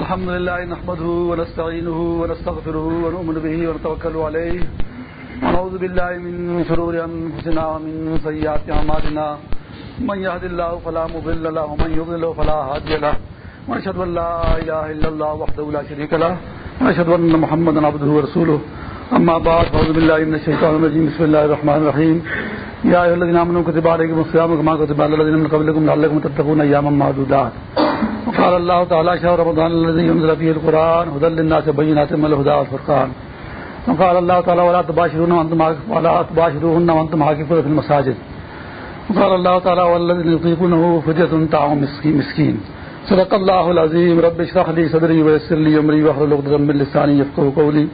الحمد لله نحمده ونستعينه ونستغفره ونؤمن به ونتوكل عليه ونعوذ بالله من شرور أنفسنا ومن سيئات عمالنا من يهد الله فلا مضل له ومن يضل فلا هادي له ونشهد أن لا إله إلا الله وحده لا شريك له ونشهد أن محمد عبده ورسوله أما بعد فأعوذ بالله من الشيطان الرجيم بسم الله الرحمن الرحيم يا أيها الذين آمنوا كتب عليكم الصيام كما كتب على الذين من قبلكم لعلكم تتقون أياما معدودات وقال الله تعالى شهر رمضان الذي ينزل فيه القرآن هدى للناس بينات من الهدى والفرقان۔ وقال الله تعالى ولا تباشرون وانتم ولا تباشروهن وانتم عاكفون في المساجد۔ وقال الله تعالى والذين يطيقونه فدية طعام مسكين صدق الله العظيم رب اشرح لي صدري ويسر لي امري واحلل عقدة من لساني يفقهوا قولي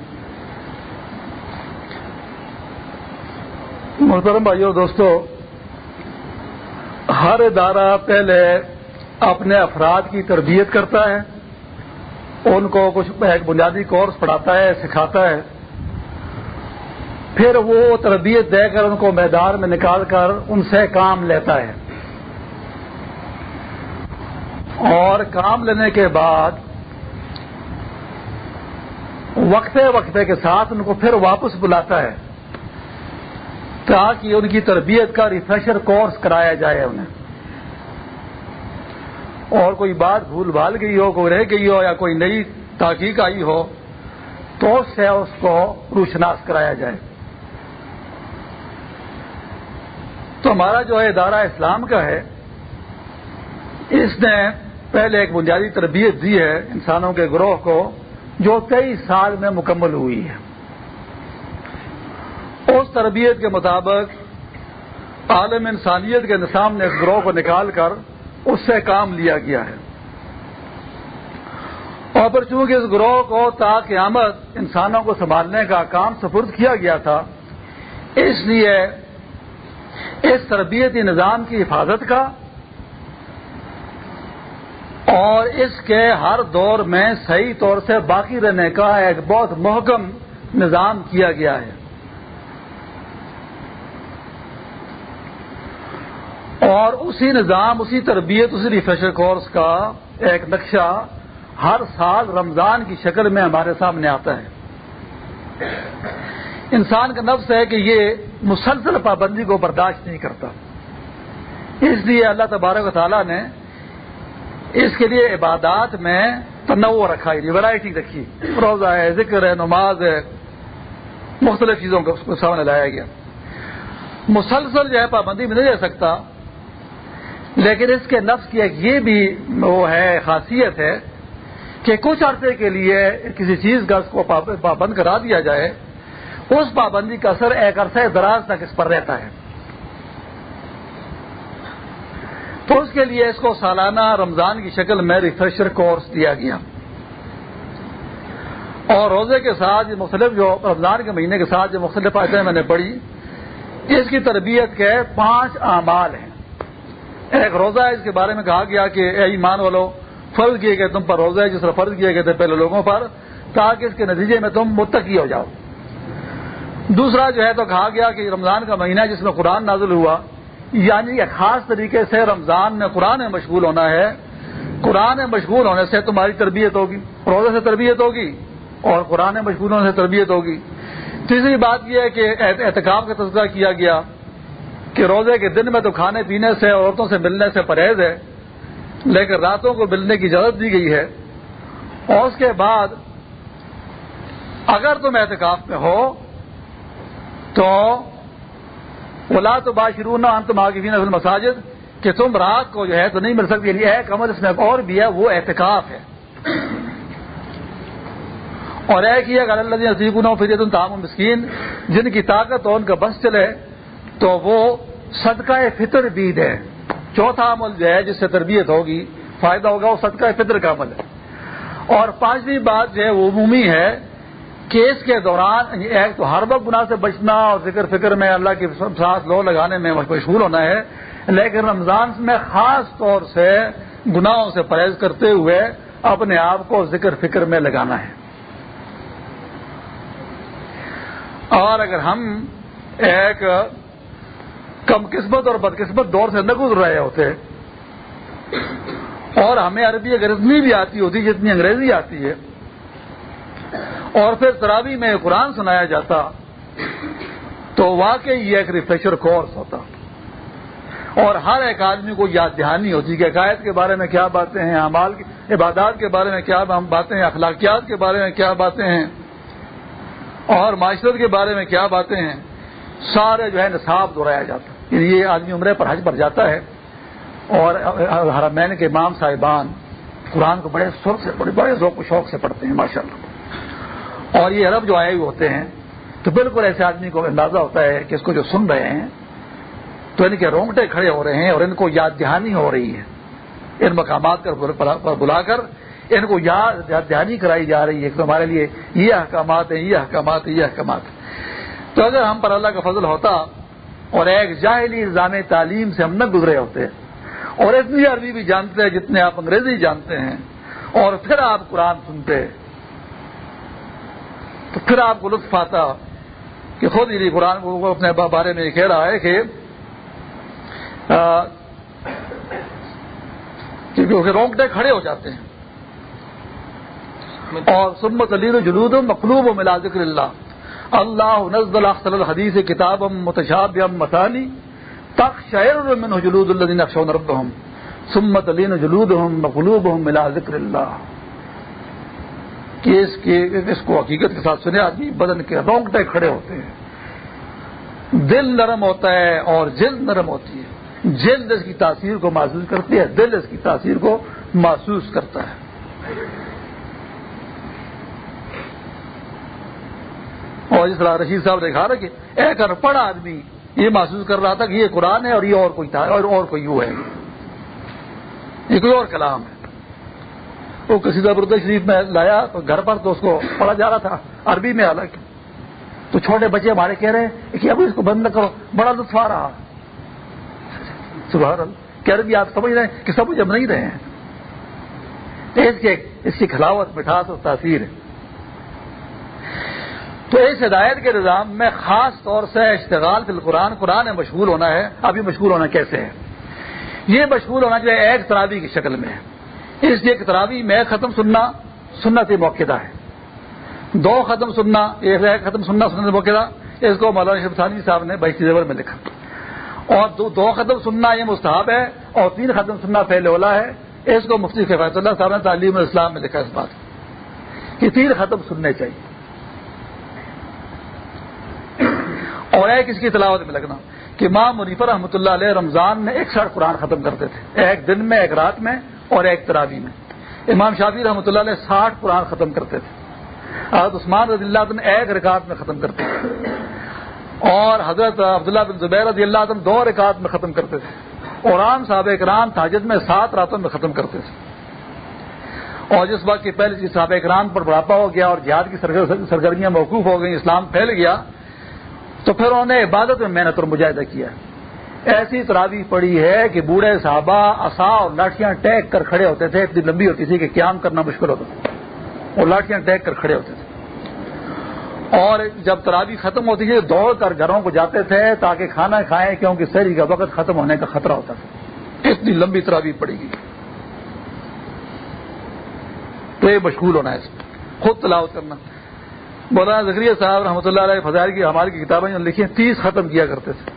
محترم بھائیو، دوستو، ہر ادارہ پہلے اپنے افراد کی تربیت کرتا ہے، ان کو کچھ ایک بنیادی کورس پڑھاتا ہے، سکھاتا ہے۔ پھر وہ تربیت دے کر ان کو میدان میں نکال کر ان سے کام لیتا ہے۔ اور کام لینے کے بعد وقتے وقتے کے ساتھ ان کو پھر واپس بلاتا ہے، تاکہ ان کی تربیت کا ریفریشر کورس کرایا جائے انہیں۔ اور کوئی بات بھول بھال گئی ہو، کوئی رہ گئی ہو یا کوئی نئی تحقیق آئی ہو، تو اس سے اس کو روشناس کرایا جائے۔ تو ہمارا جو ہے ادارہ اسلام کا ہے، اس نے پہلے ایک بنیادی تربیت دی ہے انسانوں کے گروہ کو، جو کئی سال میں مکمل ہوئی ہے۔ اس تربیت کے مطابق عالم انسانیت کے نظام نے اس گروہ کو نکال کر اس سے کام لیا گیا ہے۔ اور پھر چونکہ اس گروہ کو تا قیامت انسانوں کو سنبھالنے کا کام سفرد کیا گیا تھا، اس لیے اس تربیتی نظام کی حفاظت کا اور اس کے ہر دور میں صحیح طور سے باقی رہنے کا ایک بہت محکم نظام کیا گیا ہے۔ اور اسی نظام، اسی تربیت، اسی ریفریشر کورس کا ایک نقشہ ہر سال رمضان کی شکل میں ہمارے سامنے آتا ہے۔ انسان کا نفس ہے کہ یہ مسلسل پابندی کو برداشت نہیں کرتا۔ اس لیے اللہ تبارک و تعالیٰ نے اس کے لیے عبادات میں تنوع رکھا یعنی ہے ورائٹی رکھی۔ روزہ ہے، ذکر ہے، نماز ہے، مختلف چیزوں کو سامنے لایا گیا۔ مسلسل جو ہے پابندی میں نہیں رہ سکتا۔ لیکن اس کے نفس کی ایک یہ بھی وہ ہے، خاصیت ہے کہ کچھ عرصے کے لیے کسی چیز کا اس کو پابند کرا دیا جائے، اس پابندی کا اثر ایک عرصے دراز تک اس پر رہتا ہے۔ تو اس کے لیے اس کو سالانہ رمضان کی شکل میں ریفریشر کورس دیا گیا۔ اور روزے کے ساتھ مختلف جو رمضان کے مہینے کے ساتھ جو مختلف آئٹیں میں نے پڑھی، اس کی تربیت کے پانچ اعمال ہیں۔ ایک روزہ ہے اس کے بارے میں کہا گیا کہ اے ایمان والو، فرض کیے گئے تم پر روزہ ہے، جس طرح فرض کیے گئے تھے پہلے لوگوں پر، تاکہ اس کے نتیجے میں تم متقی ہو جاؤ۔ دوسرا جو ہے تو کہا گیا کہ رمضان کا مہینہ جس میں قرآن نازل ہوا یعنی ایک خاص طریقے سے رمضان میں قرآن میں مشغول ہونا ہے۔ قرآن میں مشغول ہونے سے تمہاری تربیت ہوگی، روزے سے تربیت ہوگی، اور قرآن میں مشغول ہونے سے تربیت ہوگی۔ تیسری بات یہ ہے کہ احتکاب کا تذکرہ کیا گیا۔ کہ روزے کے دن میں تو کھانے پینے سے عورتوں سے ملنے سے پرہیز ہے، لیکن راتوں کو ملنے کی اجازت دی گئی ہے۔ اور اس کے بعد اگر تم احتکاف میں ہو تو اولا تو باشرون انتم آگے مساجد کہ تم رات کو جو ہے تو نہیں مل سکتی۔ یعنی ایک عمل اس میں اور بھی ہے، وہ احتکاف ہے۔ اور ایک ہی اگر اللہ عظیب فریت الطام مسکین، جن کی طاقت اور ان کا بس چلے۔ تو وہ صدقہ فطر بھی ہے چوتھا عمل جو ہے، جس سے تربیت ہوگی، فائدہ ہوگا، وہ صدقہ فطر کا عمل ہے۔ اور پانچویں بات جو ہے، وہ عمومی ہے کہ اس کے دوران یعنی ایک تو ہر وقت گناہ سے بچنا اور ذکر فکر میں اللہ کی سانس لو لگانے میں مشہور ہونا ہے، لیکن رمضان میں خاص طور سے گناہوں سے پرہیز کرتے ہوئے اپنے آپ کو ذکر فکر میں لگانا ہے۔ اور اگر ہم ایک کم قسمت اور بدقسمت دور سے نہ گزر رہے ہوتے اور ہمیں عربی اگر اتنی بھی آتی ہوتی جتنی انگریزی آتی ہے۔ اور پھر تراوی میں قرآن سنایا جاتا، تو واقعی یہ ایک ریفریشر کورس ہوتا۔ اور ہر ایک آدمی کو یاد دہانی ہوتی کہ عقائد کے بارے میں کیا باتیں ہیں امال کی، عبادات کے بارے میں کیا باتیں ہیں، اخلاقیات کے بارے میں کیا باتیں ہیں۔ اور معاشرت کے بارے میں کیا باتیں ہیں۔ سارے جو ہے نصاب دہرایا جاتا۔ یعنی یہ آدمی عمرے پر حج پر جاتا ہے اور حرمین کے امام صاحبان قرآن کو بڑے سر سے بڑے بڑے ذوق و شوق سے پڑھتے ہیں ماشاء اللہ اور یہ عرب جو آئے ہوئے ہوتے ہیں، تو بالکل ایسے آدمی کو اندازہ ہوتا ہے کہ اس کو جو سن رہے ہیں، تو ان کے رونگٹے کھڑے ہو رہے ہیں اور ان کو یاد دہانی ہو رہی ہے۔ ان مقامات پر بلا کر ان کو یاد دہانی کرائی جا رہی ہے کہ ہمارے لیے یہ احکامات ہیں، یہ احکامات ہیں، یہ احکامات ہیں۔ تو اگر ہم پر اللہ کا فضل ہوتا اور ایک جاہلی نظام تعلیم سے ہم نہ گزرے ہوتے اور اتنی عربی بھی جانتے ہیں جتنے آپ انگریزی جانتے ہیں اور پھر آپ قرآن سنتے تو پھر آپ کو لطف آتا کہ خود ہی قرآن کو اپنے بارے میں یہ کہہ رہا ہے کہ کیونکہ روکٹے کھڑے ہو جاتے ہیں۔ اور سمت علی جلود مقلوب و ملا ذکر اللہ۔ اللہ نزل اخصل الحدیث کتاب متشاب مسانی تخ شعر من جلود الدین اکشون رب سمت علی جلود مقلوب ملا ذکر اللہ کہ اس, کے اس کو حقیقت کے ساتھ سنے آدمی بدن کے رونگٹے کھڑے ہوتے ہیں۔ دل نرم ہوتا ہے اور جلد نرم ہوتی ہے۔ جلد اس کی تاثیر کو محسوس کرتی ہے دل اس کی تاثیر کو محسوس کرتا ہے۔ اور جس طرح رشید صاحب نے کہا کہ ایک انپڑھ آدمی۔ یہ محسوس کر رہا تھا کہ یہ قرآن ہے اور یہ اور کوئی تھا، اور اور کوئی یوں ہے۔ یہ کوئی اور کلام ہے۔ وہ کسی زبرد شریف میں لایا تو گھر پر تو اس کو پڑھا جا رہا تھا، عربی میں الگ تو چھوٹے بچے ہمارے کہہ رہے ہیں کہ ابھی اس کو بند نہ کرو، بڑا لطف آ رہا۔ سبحان اللہ کہہ رہے آپ سمجھ رہے ہیں کہ سمجھ ہم نہیں رہے ہیں۔ اس کے اس کی کھلاوت مٹھاس اور تاثیر ہے۔ تو اس ہدایت کے نظام میں خاص طور سے اشتغال فی القرآن، قرآن میں مشغول ہونا ہے۔ ابھی مشغول ہونا کیسے ہے؟ یہ مشغول ہونا جو ہے ایک ترابی کی شکل میں ہے۔ اس لیے ترابی میں ختم سننا سننا سے موقع ہے۔ دو ختم سننا، ایک ختم سننا سننا سے موقع۔ اس کو مولانا شرف ثانی صاحب نے بحث زبر میں لکھا۔ اور دو دو ختم سننا یہ مستحب ہے اور تین ختم سننا پہلے اولا ہے۔ اس کو مفتی فیض اللہ صاحب نے تعلیم الاسلام میں لکھا اس بات۔ کہ تین ختم سننے چاہیے۔ اور ایک اس کی تلاوت میں لگنا کہ ماں منیفر رحمۃ اللہ علیہ رمضان میں ایک ساٹھ قرآن ختم کرتے تھے۔ ایک دن میں، ایک رات میں اور ایک تراوی میں۔ امام شافی رحمۃ اللہ علیہ ساٹھ قرآن ختم کرتے تھے۔ حضرت عثمان رضی اللہ عنہ ایک رکعت میں ختم کرتے تھے۔ اور حضرت عبداللہ بن زبیر رضی اللہ عنہ دو رکعت میں ختم کرتے تھے۔ اور عام صاحب اکرام تاجد میں سات راتوں میں ختم کرتے تھے۔ اور جس وقت کی پہلے صحابہ اکرام پر بڑھاپا ہو گیا اور جہاد کی سرگرمیاں موقوف ہو گئیں، اسلام پھیل گیا تو پھر انہوں نے عبادت میں محنت اور مجاہدہ کیا۔ ایسی تراوی پڑی ہے کہ بوڑھے صحابہ اصا اور لاٹیاں ٹیک کر کھڑے ہوتے تھے، اتنی لمبی ہوتی تھی کہ قیام کرنا مشکل ہوتا تھا۔ اور لاٹیاں ٹیک کر کھڑے ہوتے تھے۔ اور جب تراوی ختم ہوتی تھی دوڑ کر گھروں کو جاتے تھے تاکہ کھانا کھائیں، کیونکہ سہری کا وقت ختم ہونے کا خطرہ ہوتا تھا۔ اتنی لمبی تراوی پڑے گی تو یہ مشغول ہونا ہے۔ اس میں خود تلاوت کرنا۔ مولانا زکریہ صاحب رحمۃ اللہ علیہ فضائل کی ہماری کتابیں لکھی ہیں، تیس ختم کیا کرتے تھے۔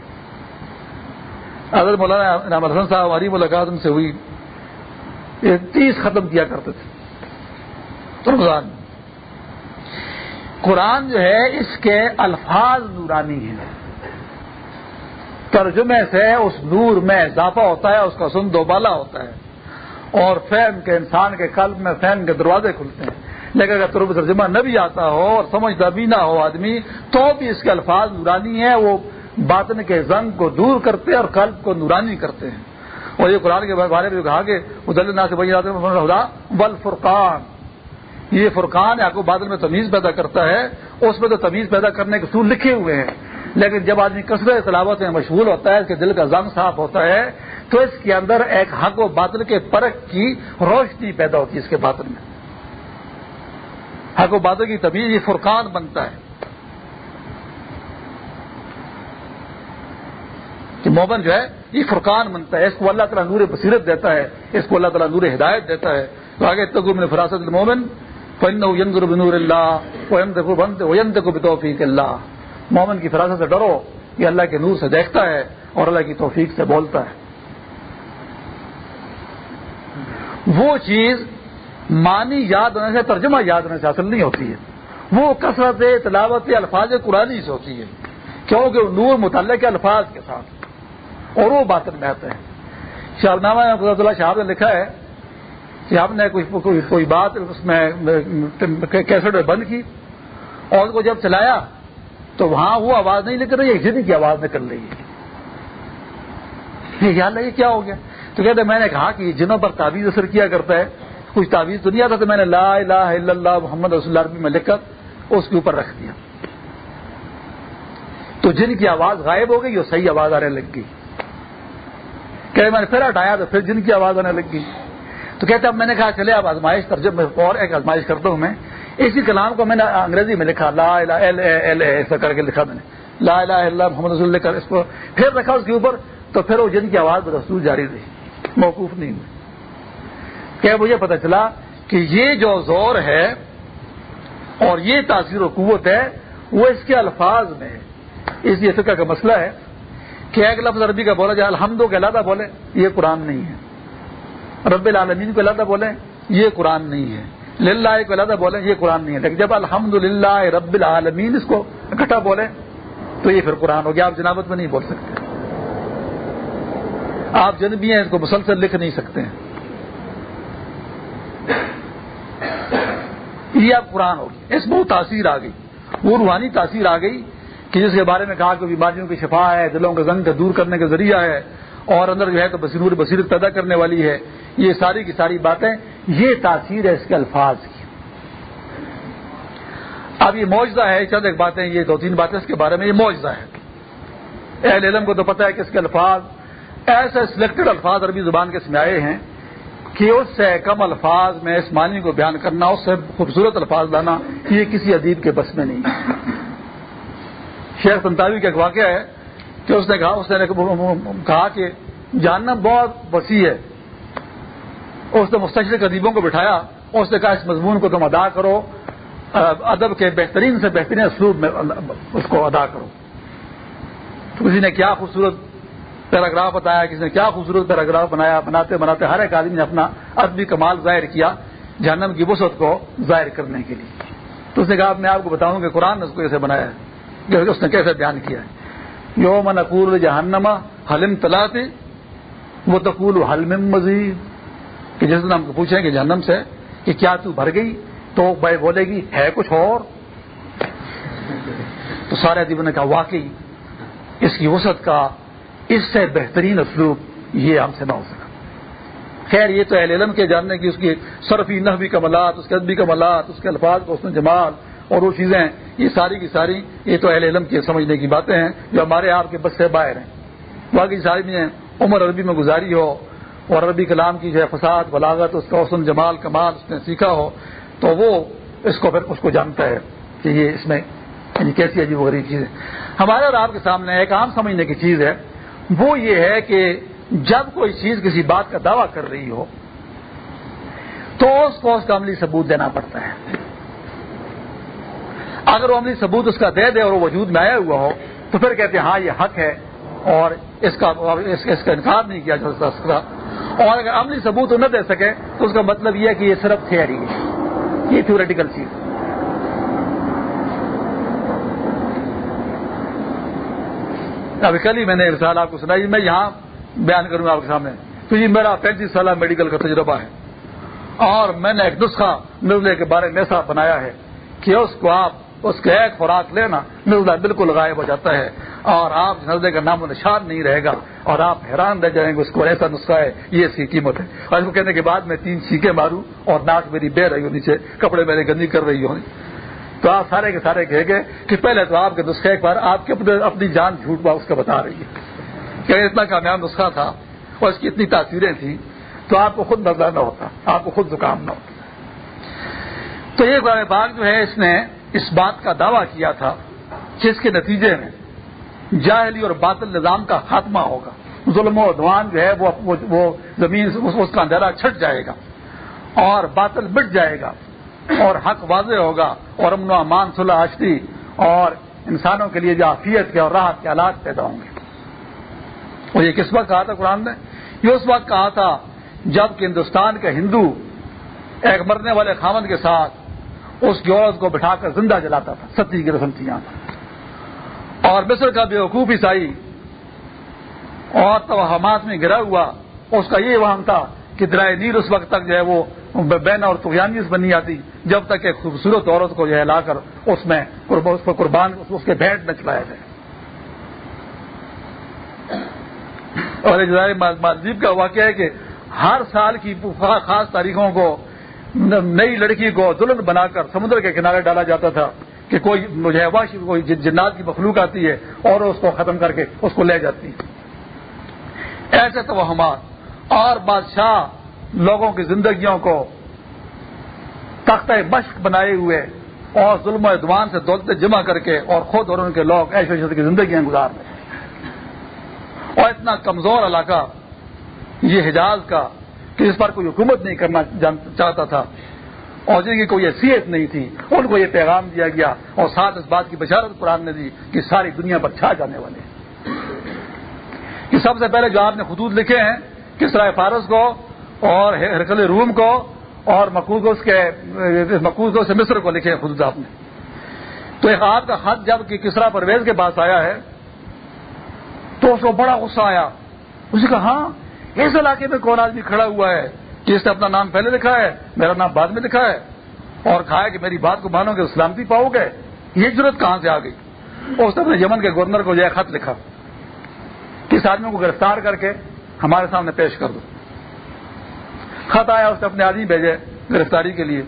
اگر مولانا انعام الحسن صاحب ہماری ملاقات ان سے ہوئی، یہ تیس ختم کیا کرتے تھے۔ رمضان۔ قرآن جو ہے، اس کے الفاظ نورانی ہیں۔ ترجمے سے اس نور میں اضافہ ہوتا ہے، اس کا سن دوبالا ہوتا ہے۔ اور فین کے انسان کے قلب میں فین کے دروازے کھلتے ہیں۔ لیکن اگر ترجمہ نہ بھی آتا ہو اور سمجھتا بھی نہ ہو آدمی، تو بھی اس کے الفاظ نورانی ہیں، وہ باطن کے زنگ کو دور کرتے ہیں اور قلب کو نورانی کرتے ہیں۔ اور یہ قرآن کے بارے میں کہا کہ سے بل فرقان یہ فرقان آپ کو بادل میں تمیز پیدا کرتا ہے، اس میں تو تمیز پیدا کرنے کے اصول لکھے ہوئے ہیں۔ لیکن جب آدمی کثرت تلاوت میں مشغول ہوتا ہے، اس کے دل کا زنگ صاف ہوتا ہے، تو اس کے اندر ایک حق و باطل کے پرک کی روشنی پیدا ہوتی ہے، اس کے باطل میں۔ حق و باطل کی تمیز یہ فرقان بنتا ہے۔ کہ مومن جو ہے، یہ فرقان بنتا ہے، اس کو اللہ تعالیٰ نور بصیرت دیتا ہے، اس کو اللہ تعالیٰ نور ہدایت دیتا ہے۔ تو آگے تگو میں فراست المومن بنور اللہ کو بتوفیق اللہ۔ مومن کی فراست سے ڈرو، یہ اللہ کے نور سے دیکھتا ہے اور اللہ کی توفیق سے بولتا ہے۔ وہ چیز مانی یاد ہونے سے ترجمہ یاد ہونے سے حاصل نہیں ہوتی ہے۔ وہ کثرت تلاوت الفاظ قرآن سے ہوتی ہے۔ کیونکہ نور متعلق الفاظ کے ساتھ۔ اور وہ بات میں آتے ہیں۔ شاہ نامہ خدا اللہ شاہب نے لکھا ہے کہ ہم نے کوئی کوئی بات اس میں کیسٹ میں بند کی اور اس کو جب چلایا تو وہاں وہ آواز نہیں نکل رہی ہے جن کی آواز نکل رہی ہے۔ یہ یاد ہے کیا ہو گیا؟ تو کہتے میں نے کہا کہ جنہوں پر تعویذ اثر کیا کرتا ہے کچھ تعویذ تو نہیں آتا تو میں نے لا الہ الا اللہ محمد رسول اللہ میں لکھ کر اس کے اوپر رکھ دیا۔ تو جن کی آواز غائب ہو گئی وہ صحیح آواز آنے لگ گئی۔ کہ میں نے پھر ہٹایا تو پھر جن کی آواز آنے لگ گئی۔ تو کہتے اب میں نے کہا، چلے، اب آزمائش ترجم میں اور ایک آزمائش کرتا ہوں میں، اسی کلام کو میں نے انگریزی میں لکھا، لا الہ الا ایسا کر کے لکھا میں نے۔ لا الہ الا محمد رسول اللہ، کر اس کو پھر رکھا اس کے اوپر، تو پھر وہ جن کی آواز رسول جاری رہی۔ موقوف نہیں ہوئی۔ کہ مجھے پتا چلا کہ یہ جو زور ہے اور یہ تاثیر و قوت ہے، وہ اس کے الفاظ میں اس لیے فکر کا مسئلہ ہے کہ ایک لفظ عربی کا بولا جائے، الحمد کے علیحدہ بولے، یہ قرآن نہیں ہے۔ رب العالمین کو علیحدہ بولے، یہ قرآن نہیں ہے۔ للہ کو علیحدہ بولے، یہ قرآن نہیں ہے۔ لیکن جب الحمد للہ رب العالمین اس کو اکٹھا بولے، تو یہ پھر قرآن ہو گیا آپ جنابت میں نہیں بول سکتے۔ آپ جن بھی ہیں اس کو مسلسل لکھ نہیں سکتے ہیں۔ یہ اب قرآن ہوگی۔ اس میں تاثیر آ گئی۔ وہ روحانی تاثیر آ گئی کہ جس کے بارے میں کہا کہ بیماریوں کی شفا ہے، دلوں کے زنگ دور کرنے کا ذریعہ ہے اور اندر جو ہے تو بصیر بصیرت پیدا کرنے والی ہے۔ یہ ساری کی ساری باتیں، یہ تاثیر ہے اس کے الفاظ کی۔ اب یہ معجزہ ہے چند ایک باتیں، یہ دو تین باتیں اس کے بارے میں، یہ معجزہ ہے۔ اہل علم کو تو پتا ہے کہ اس کے الفاظ ایسے سلیکٹڈ الفاظ عربی زبان کے سمے آئے ہیں۔ کہ اس سے کم الفاظ میں اس معنی کو بیان کرنا، اس سے خوبصورت الفاظ لانا، یہ کسی ادیب کے بس میں نہیں۔ شیخ سنتاوی کا ایک واقعہ ہے کہ اس نے کہا، اس نے کہا کہ جاننا بہت وسیع ہے۔ اس نے مستشرق ادیبوں کو بٹھایا، اس نے کہا، اس مضمون کو تم ادا کرو، ادب کے بہترین سے بہترین اسلوب میں اس کو ادا کرو۔ تو کسی نے کیا خوبصورت پیراگراف بتایا، کسی نے کیا خوبصورت پیراگراف بنایا، بناتے بناتے ہر ایک آدمی نے اپنا ادبی کمال ظاہر کیا، جہنم کی وسعت کو ظاہر کرنے کے لیے۔ تو اس نے کہا میں آپ کو بتاؤں کہ قرآن نے اس کو ایسے بنایا ہے اس نے کیسے بیان کیا ہے۔ یوم نقور جہنما حلم تلاتے وہ تقول حلم مزید کہ جس دن ہم کو پوچھیں کہ جہنم سے کہ کیا تو بھر گئی؟ تو بھائی بولے گی، ہے کچھ اور؟ تو سارے ادیب نے کہا، واقعی اس کی وسعت کا اس سے بہترین اسلوب یہ ہم سے نہ ہو سکا۔ خیر، یہ تو اہل علم کے جاننے کی اس کی صرفی نحوی کمالات، اس کے ادبی کمالات، اس کے الفاظ کو اس میں جمال اور وہ چیزیں، یہ ساری کی ساری، یہ تو اہل علم کی سمجھنے کی باتیں ہیں جو ہمارے آپ کے بس سے باہر ہیں۔ باقی ساری میں عمر عربی میں گزاری ہو اور عربی کلام کی جو ہے فساد، بلاغت، اس کا حسن، جمال، کمال اس نے سیکھا ہو، تو وہ اس کو پھر اس کو جانتا ہے کہ یہ اس میں یعنی کیسی عجیب و غریب چیز ہے۔ ہمارے اور آپ کے سامنے ایک عام سمجھنے کی چیز ہے۔ وہ یہ ہے کہ جب کوئی چیز کسی بات کا دعویٰ کر رہی ہو، تو اس کو اس کا عملی ثبوت دینا پڑتا ہے۔ اگر وہ عملی ثبوت اس کا دے دے اور وہ وجود میں آیا ہوا ہو، تو پھر کہتے ہیں ہاں یہ حق ہے اور اس کا اس کا انکار نہیں کیا جا سکتا۔ اور اگر عملی ثبوت نہ دے سکے، تو اس کا مطلب یہ ہے کہ یہ صرف تھیئری ہے۔ یہ تھیوریٹیکل چیز۔ ہے ابھی کل ہی میں نے مثال آپ کو سنائی، میں یہاں بیان کروں گا آپ کے سامنے۔ تو یہ میرا پینتیس سالہ میڈیکل کا تجربہ ہے۔ اور میں نے ایک نسخہ نزلے کے بارے میں ایسا بنایا ہے کہ اس کو آپ، اس کا ایک خوراک لینا نزلہ بالکل غائب ہو جاتا ہے۔ اور آپ نزلے کا نام و نشان نہیں رہے گا۔ اور آپ حیران رہ جائیں گے، اس کو ایسا نسخہ ہے، یہ اس کی قیمت ہے۔ اور اس کو کہنے کے بعد میں تین چھینکے ماروں اور ناک میری بہ رہی ہو، نیچے کپڑے میرے گندی کر رہی ہوں تو آپ سارے کے سارے کہے گے کہ پہلے تو آپ کے نسخے ایک بار آپ کے اپنی جان جھوٹ بات اس کا بتا رہی ہے۔ کہ اتنا کامیاب نسخہ تھا اور اس کی اتنی تاثیریں تھیں، تو آپ کو خود نظر نہ ہوتا، آپ کو خود زکام نہ ہوتا۔ تو ایک بار باغ جو ہے اس نے اس بات کا دعویٰ کیا تھا جس کے نتیجے میں جاہلی اور باطل نظام کا خاتمہ ہوگا۔ ظلم و ادوان جو ہے وہ زمین اس کا اندھیرا چھٹ جائے گا اور باطل مٹ جائے گا۔ اور حق واضح ہوگا اور امن و امان صلح آشتی اور انسانوں کے لیے جو عافیت کے اور راحت کے آلات پیدا ہوں گے۔ اور یہ کس وقت کہا تھا قرآن نے؟ یہ اس وقت کہا تھا جبکہ ہندوستان کا ہندو ایک مرنے والے خامد کے ساتھ اس کی عورت کو بٹھا کر زندہ جلاتا تھا، ستی کی رسم تھی یہاں اور مصر کا بے وقوف عیسائی اور توہمات میں گرا ہوا، اس کا یہ وہاں تھا کہ درائے نیر اس وقت تک جو ہے وہ بین اور تغیانیس بنی آتی۔ جب تک ایک خوبصورت عورت کو جو ہے لا کر اس میں اس کو قربان اس کے بھینٹ میں چلایا جائے۔ اور مالدیپ کا واقعہ ہے کہ ہر سال کی خاص تاریخوں کو نئی لڑکی کو دلہن بنا کر سمندر کے کنارے ڈالا جاتا تھا کہ کوئی مجھے کوئی جنات کی مخلوق آتی ہے اور اس کو ختم کر کے اس کو لے جاتی۔ ہے ایسے توہمات اور بادشاہ لوگوں کی زندگیوں کو تختہ مشق بنائے ہوئے اور ظلم و ادوان سے دولتیں جمع کر کے اور خود اور ان کے لوگ ایسے ایسے کی زندگیاں گزار رہے اور اتنا کمزور علاقہ، یہ حجاز کا، کہ اس پر کوئی حکومت نہیں کرنا چاہتا تھا۔ اور جن کی کوئی حیثیت نہیں تھی، ان کو یہ پیغام دیا گیا اور ساتھ اس بات کی بشارت قرآن نے دی کہ ساری دنیا پر چھا جانے والے کہ سب سے پہلے جو آپ نے خطوط لکھے ہیں، کس طرح فارس کو اور ہرکل روم کو اور مقوض کے مقوض سے مصر کو لکھے خطوط آپ نے۔ تو ایک آپ کا خط جبکہ کسرا پرویز کے پاس آیا ہے، تو اس کو بڑا غصہ آیا۔ اسی کا ہاں اس علاقے میں کون آدمی کھڑا ہوا ہے کہ اس نے اپنا نام پہلے لکھا ہے، میرا نام بعد میں لکھا ہے، اور کہا ہے کہ میری بات کو مانو گے سلامتی پاؤ گے۔ یہ ضرورت کہاں سے آ گئی؟ اس نے اپنے یمن کے گورنر کو جو ہے خط لکھا۔ کس آدمی کو گرفتار کر کے ہمارے سامنے پیش کر دو۔ خط آیا، اس نے اپنے آدمی بھیجے گرفتاری کے لیے۔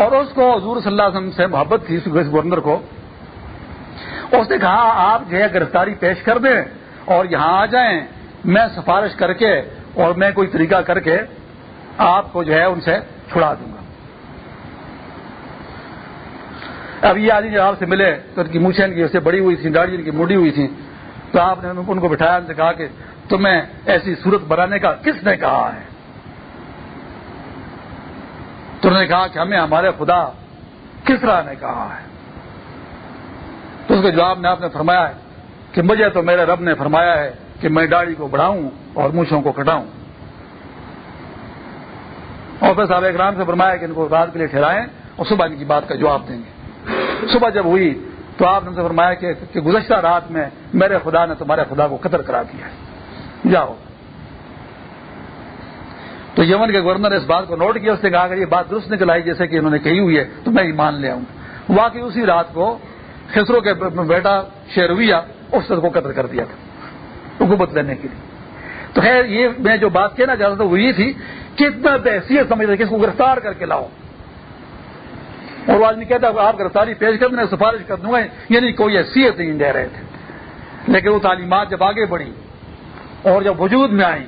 اور اس کو حضور صلی اللہ علیہ وسلم سے محبت تھی اس گورنر کو۔ اس نے کہا، آپ جو ہے گرفتاری پیش کر دیں اور یہاں آ جائیں۔ میں سفارش کر کے اور میں کوئی طریقہ کر کے آپ کو جو ہے ان سے چھڑا دوں گا۔ اب یہ آدمی جب آپ سے ملے تو ان کی مچھیں ان کی اسے بڑی ہوئی تھی داڑھی ان کی موڑی ہوئی تھی۔ تو آپ نے ان کو بٹھایا، ان سے کہا کہ تمہیں ایسی صورت بنانے کا کس نے کہا ہے؟ تو انہوں نے کہا کہ ہمیں ہمارے خدا کس طرح نے کہا ہے؟ تو اس کے جواب میں آپ نے فرمایا ہے کہ مجھے تو میرے رب نے فرمایا ہے کہ میں داڑھی کو بڑھاؤں اور مونچھوں کو کٹاؤں۔ اور پھر صاحب اکرام سے فرمایا کہ ان کو رات کے لیے ٹھہرائیں اور صبح ان کی بات کا جواب دیں گے۔ صبح جب ہوئی تو آپ نے سے فرمایا کہ گزشتہ رات میں میرے خدا نے تمہارے خدا کو قطر کرا دیا جاؤ۔ تو یمن کے گورنر نے اس بات کو نوٹ کیا، اس نے کہا کہ یہ بات درست نکل آئی جیسے کہ انہوں نے کہی ہوئی ہے، تو میں ایمان لے آؤں۔ واقعی اسی رات کو خسرو کے بیٹا شیرویا اس کو قتل کر دیا تھا، حکومت لینے کے لیے۔ تو خیر، یہ میں جو بات کہنا چاہتا تھا وہ یہ تھی کہ اتنا بحثیت سمجھ رہے کہ اس کو گرفتار کر کے لاؤ۔ اور وہ آدمی کہتا آپ گرفتاری پیش کر دیں سفارش کر دوں گا یعنی کوئی حیثیت نہیں دے رہے تھے۔ لیکن وہ تعلیمات جب آگے بڑھی اور جب وجود میں آئی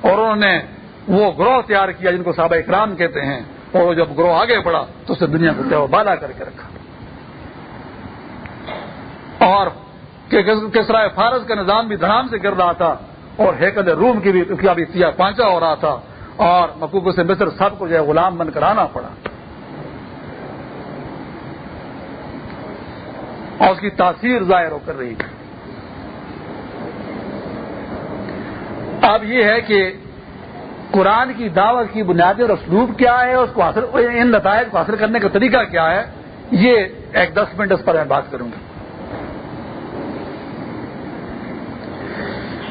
اور انہوں نے وہ گروہ تیار کیا جن کو صحابہ اکرام کہتے ہیں، اور جب گروہ آگے بڑھا تو اس نے دنیا کو بالا کر کے رکھا۔ اور کس طرح فارس کا نظام بھی دھڑام سے گر رہا تھا، اور ہیکل روم کی بھی کیا بھی سیاہ پانچا ہو رہا تھا، اور مکوکو سے مصر سب کو جو ہے غلام بن کر آنا پڑا۔ اور اس کی تاثیر ظاہر ہو کر رہی تھی۔ اب یہ ہے کہ قرآن کی دعوت کی بنیادی اور اسلوب کیا ہے، اس کو حاصل ان نتائج کو حاصل کرنے کا طریقہ کیا ہے، یہ ایک دس منٹ اس پر میں بات کروں گا۔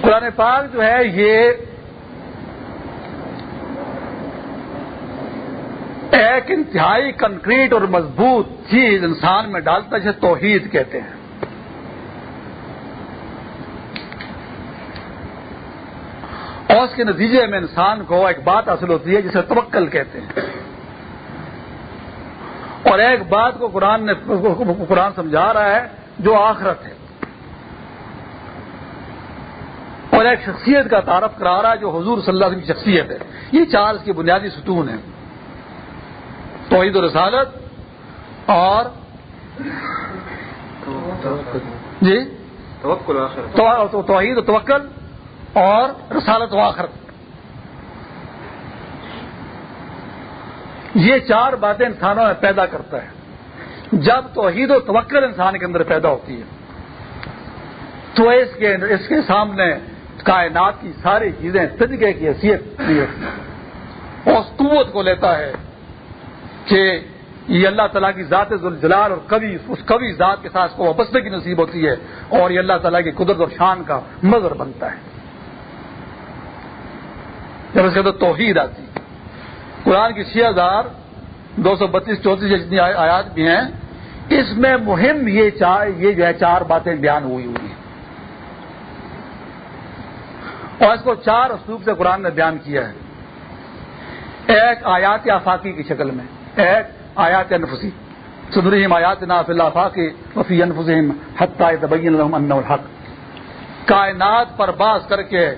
قرآن پاک جو ہے، یہ ایک انتہائی کنکریٹ اور مضبوط چیز انسان میں ڈالتا جسے توحید کہتے ہیں۔ اور اس کے نتیجے میں انسان کو ایک بات حاصل ہوتی ہے جسے توکل کہتے ہیں۔ اور ایک بات کو قرآن نے قرآن سمجھا رہا ہے جو آخرت ہے۔ اور ایک شخصیت کا تعارف کرا رہا ہے جو حضور صلی اللہ علیہ وسلم کی شخصیت ہے۔ یہ چار اس کی بنیادی ستون ہیں۔ توحید و رسالت اور جی؟ توحید و توکل اور رسالت و آخر یہ چار باتیں انسانوں میں پیدا کرتا ہے۔ جب توحید و توکل انسان کے اندر پیدا ہوتی ہے، تو اس کے اس کے سامنے کائنات کی ساری چیزیں، صدقے کی حیثیت اس قوت کو لیتا ہے کہ یہ اللہ تعالیٰ کی ذات ذوالجلال اور کبھی اس کبھی ذات کے ساتھ کو وابستہ کی نصیب ہوتی ہے اور یہ اللہ تعالیٰ کی قدرت اور شان کا مظہر بنتا ہے۔ جب اس کے اندر توحید آتی قرآن کی چھ ہزار دو سو بتیس، چونتیس جتنی آیات بھی ہیں، اس میں مہم یہ چار یہ جو ہے چار باتیں بیان ہوئی ہوئی ہیں۔ اور اس کو چار اسلوب سے قرآن نے بیان کیا ہے۔ ایک آیات آفاقی کی شکل میں، ایک آیات انفسی۔ سدریم آیات نا فی فاقی وفی انفسم ان الحق۔ کائنات پر باز کر کے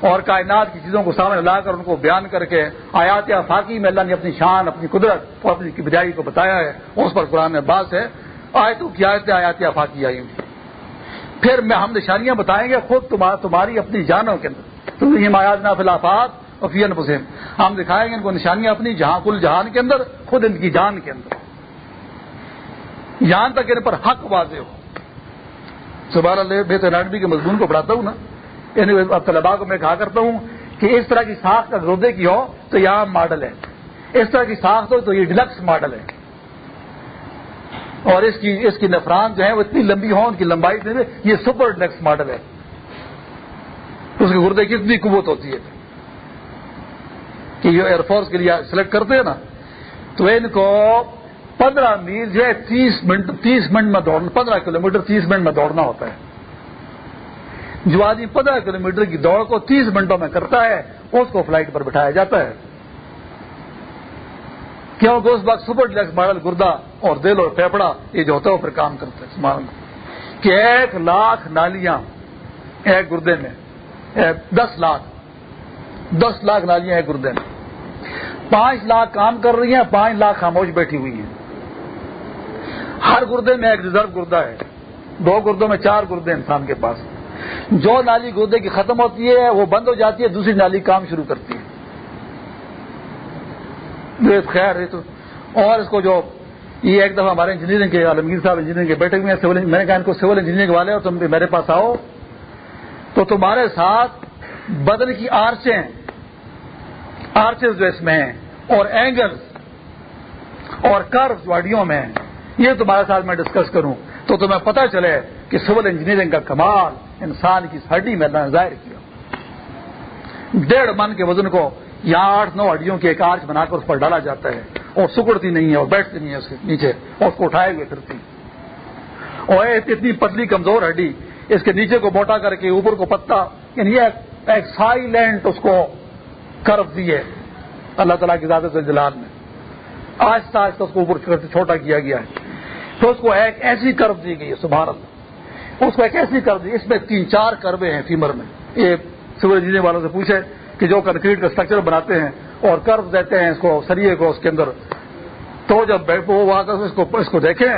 اور کائنات کی چیزوں کو سامنے لا کر ان کو بیان کر کے آیات افاقی میں اللہ نے اپنی شان، اپنی قدرت اور اپنی کبریائی کو بتایا ہے، اس پر قرآن میں باس ہے۔ آیتوں کی آیتیں آیات افاقی آئی ہوئی پھر میں ہم نشانیاں بتائیں گے، خود تمہاری اپنی جانوں کے اندر۔ تم آیات نا فلافات افین حسین ہم دکھائیں گے ان کو نشانیاں اپنی جہاں کل جہان کے اندر، خود ان کی جان کے اندر۔ یہاں تک ان پر حق واضح ہو۔ صبح بہتر اکیڈمی کے مضمون کو پڑھاتا ہوں نا۔ یعنی طلبا کو میں کہا کرتا ہوں کہ اس طرح کی ساخت گردے کی ہو تو یہاں ماڈل ہے۔ اس طرح کی ساخت ہو تو یہ ڈلکس ماڈل ہے۔ اور اس کی اس کی نفران جو ہے وہ اتنی لمبی ہو ان کی لمبائی سے یہ سپر ڈلکس ماڈل ہے۔ اس کے گردے کی اتنی قوت ہوتی ہے۔ کہ یہ ایئر فورس کے لیے سلیکٹ کرتے ہیں نا، تو ان کو پندرہ میل جو ہے تیس منٹ تیس منٹ میں دوڑنا، پندرہ کلو میٹر تیس منٹ میں دوڑنا ہوتا ہے۔ جو آدمی پندرہ کلو میٹر کی دوڑ کو تیس منٹوں میں کرتا ہے، اس کو فلائٹ پر بٹھایا جاتا ہے۔ کیوں کہ اس وقت سپر ڈیلکس ماڈل گردا اور دل اور پیپڑا یہ جو ہوتا ہے وہ پھر کام کرتا ہے۔ سمان کہ ایک لاکھ نالیاں ایک گردے میں دس لاکھ دس لاکھ نالیاں ایک گردے میں۔ پانچ لاکھ کام کر رہی ہیں، پانچ لاکھ خاموش بیٹھی ہوئی ہیں۔ ہر گردے میں ایک ریزرو گردہ ہے۔ دو گردوں میں چار گردے انسان کے پاس جو نالی گردے کی ختم ہوتی ہے، وہ بند ہو جاتی ہے، دوسری نالی کام شروع کرتی ہے۔ خیر تو اور اس کو جو یہ ایک دفعہ ہمارے انجینئرنگ کے عالمگیر صاحب، انجینئرنگ کے بیٹھے ہوئے ہیں میں نے کہا ان کو سول انجینئرنگ والے اور تم میرے پاس آؤ۔ تو تمہارے ساتھ بدن کی آرچیں آرچز جو اس میں ہیں، اور اینگل اور کرو جو میں یہ تمہارے ساتھ میں ڈسکس کروں۔ تو تمہیں پتہ چلے کہ سول انجینئرنگ کا کمال انسان کی ہڈی میں ظاہر کیا۔ ڈیڑھ من کے وزن کو یہاں آٹھ نو ہڈیوں کے ایک آرچ بنا کر اس پر ڈالا جاتا ہے اور سکڑتی نہیں ہے اور بیٹھتی نہیں ہے اس کے نیچے اور اس کو اٹھائے ہوئے پھرتی۔ اور اتنی پتلی کمزور ہڈی اس کے نیچے کو موٹا کر کے اوپر کو پتا یعنی ایک سائلینٹ اس کو کرف دیے اللہ تعالیٰ کی زیادہ سے جلال میں۔ آہستہ آہستہ اس کو اوپر چھوٹا کیا گیا ہے۔ تو اس کو ایک ایسی کرف دی گئی ہے، سبحان اللہ۔ اس کو ایک ایسی کر دی، اس میں تین چار کربے ہیں فیمر میں۔ یہ سورج جینے والوں سے پوچھے کہ جو کنکریٹ کا اسٹرکچر بناتے ہیں اور کرو دیتے ہیں اس کو، سریے کو، اس کے اندر۔ تو جب وہ وہاں اس کو اس کو دیکھیں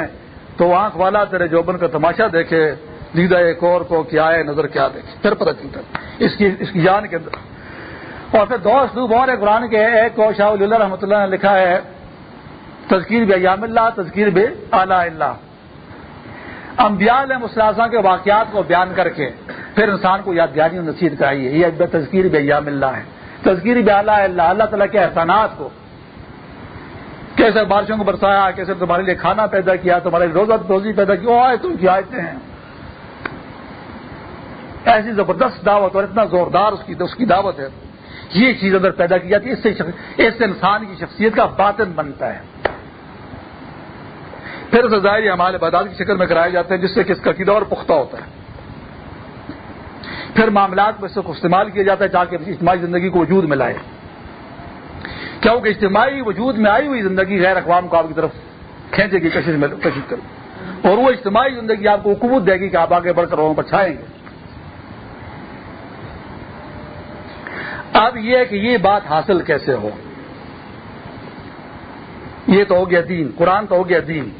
تو آنکھ والا تیرے جوبن کا تماشا دیکھے لیدا ایک اور کو کیا ہے، نظر کیا دیکھے۔ پھر پتہ چلتا اس کی اس کی جان کے اندر۔ اور پھر دو اسلوب اور قرآن کے ایک کو شاہ اللہ رحمۃ اللہ نے لکھا ہے، تذکیر بے یام اللہ، تذکیر بے اعلیٰ اللہ۔ انبیاء علیہ مسلاسہ کے واقعات کو بیان کر کے پھر انسان کو یادگاری و نصیحت کرائی ہے۔ یہ تذکیر بے یام اللہ ہے۔ تذکیر بے اللہ اللہ۔ اللہ تعالیٰ کے احسانات کو کیسے بارشوں کو برسایا، کیسے تمہارے لیے کھانا پیدا کیا، تمہارے روزہ روزی پیدا کی آئے تم کی آئے ہیں۔ ایسی زبردست دعوت اور اتنا زوردار اس کی اس کی دعوت ہے۔ یہ چیز اگر پیدا کی جاتی ہے، اس سے اس سے انسان کی شخصیت کا باطن بنتا ہے۔ پھر اسے ظاہر ہمارے بدال کی شکل میں کرائے جاتے ہیں، جس سے کس کا قیدا اور پختہ ہوتا ہے۔ پھر معاملات میں اس کو استعمال کیا جاتا ہے تاکہ اجتماعی زندگی کو وجود میں لائے۔ کیونکہ اجتماعی وجود میں آئی ہوئی زندگی غیر اقوام کو آپ کی طرف کھینچے گی، کشش میں کشش کرو۔ اور وہ اجتماعی زندگی آپ کو حکومت دے گی کہ آپ آگے بڑھ کر وہاں پر چھائیں گے۔ اب یہ کہ یہ بات حاصل کیسے ہو؟ یہ تو ہو گیا دین، قرآن تو ہو گیا دین۔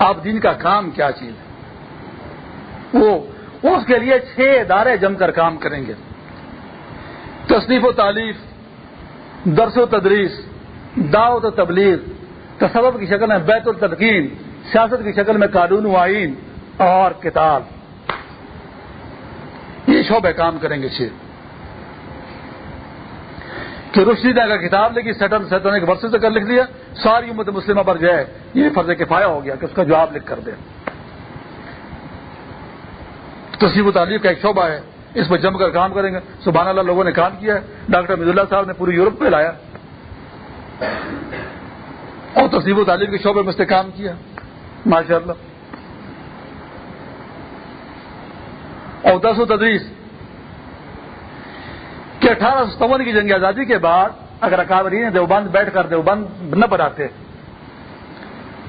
اب دین کا کام کیا چیز ہے؟ وہ اس کے لیے چھ ادارے جم کر کام کریں گے۔ تصنیف و تعلیف درس و تدریس، دعوت و تبلیغ، تصوف کی شکل میں بیت التدقین، سیاست کی شکل میں قانون و آئین اور کتاب۔ یہ شعبے کام کریں گے چھ۔ کہ روشنی نے اگر کتاب لکھی سیٹن سیٹن ایک ورثے سے کر لکھ دیا ساری امت مسلمہ پر جو ہے، یہ فرض کفایا ہو گیا کہ اس کا جواب لکھ کر دے۔ تصیب و تعلیم کا ایک شعبہ ہے، اس میں جم کر کام کریں گے۔ سبحان اللہ، لوگوں نے کام کیا ہے ڈاکٹر مز اللہ صاحب نے پوری یورپ پہ لایا۔ اور تصیب و تعلیم کے شعبے میں اس نے کام کیا۔ ماشاء اللہ اور دس و تدریس کہ اٹھارہ سو ستاون کی جنگ آزادی کے بعد اگر اکابرین دیوبند بیٹھ کر دیوبند نہ بناتے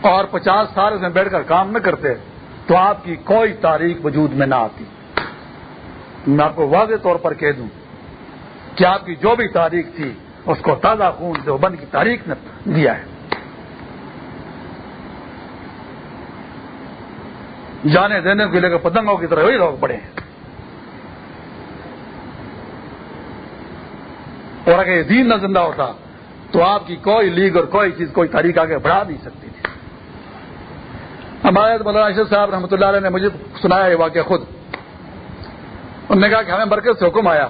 اور پچاس سال اس میں بیٹھ کر کام نہ کرتے، تو آپ کی کوئی تاریخ وجود میں نہ آتی۔ میں آپ کو واضح طور پر کہہ دوں کہ آپ کی جو بھی تاریخ تھی، اس کو تازہ خون دیوبند کی تاریخ نے دیا ہے۔ جانے دینے کے لیے پتنگوں کی طرح وہی لوگ بڑے ہیں۔ اور اگر یہ دین نہ زندہ ہوتا تو آپ کی کوئی لیگ اور کوئی چیز، کوئی تاریخ آگے بڑھا نہیں سکتی تھی۔ ہمارے مولانا اشد صاحب رحمۃ اللہ علیہ نے مجھے سنایا یہ واقعہ خود۔ انہوں نے کہا کہ ہمیں مرکز سے حکم آیا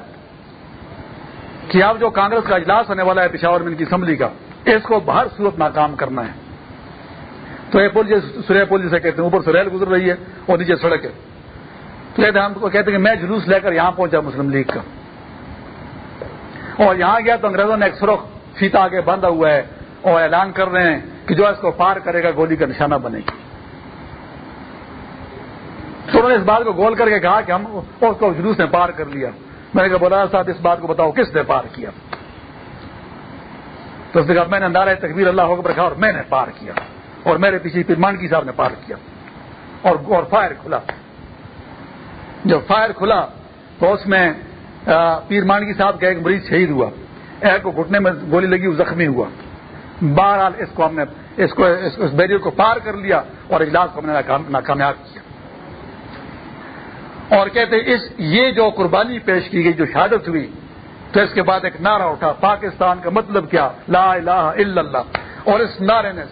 کہ اب جو کانگریس کا اجلاس ہونے والا ہے پشاور میں ان کی اسمبلی کا، اس کو باہر صورت ناکام کرنا ہے۔ تو یہ پل سوریا پل جسے کہتے ہیں، اوپر سے ریل گزر رہی ہے اور نیچے سڑک ہے۔ تو کہتے ہم کہتے ہیں کہ میں جلوس لے کر یہاں پہنچا مسلم لیگ کا۔ اور یہاں گیا تو انگریزوں نے ایک سرخ فیتا آگے بندھا ہوا ہے اور اعلان کر رہے ہیں کہ جو اس کو پار کرے گا، گولی کا نشانہ بنے گی۔ تو انہوں نے اس بات کو گول کر کے کہا کہ ہم اس کو جلوس نے پار کر لیا۔ میں نے کہا بولا صاحب، اس بات کو بتاؤ، کس نے پار کیا؟ تو اس نے کہا، میں نے اندازہ تقبیر اللہ ہو رکھا اور میں نے پار کیا۔ اور میرے پیچھے پھر مانکی صاحب نے پار کیا۔ اور اور فائر کھلا۔ جب فائر کھلا تو اس میں پیر مانگی صاحب کا ایک مریض شہید ہوا۔ ایک کو گھٹنے میں گولی لگی، وہ زخمی ہوا۔ بہرحال اس کو ہم نے اس کو اس بیریئر کو پار کر لیا اور اجلاس کو ہم نے ناکامیاب کیا۔ اور کہتے اس یہ جو قربانی پیش کی گئی، جو شہادت ہوئی، تو اس کے بعد ایک نعرہ اٹھا۔ پاکستان کا مطلب کیا؟ لا الہ الا اللہ۔ اور اس نعرے نے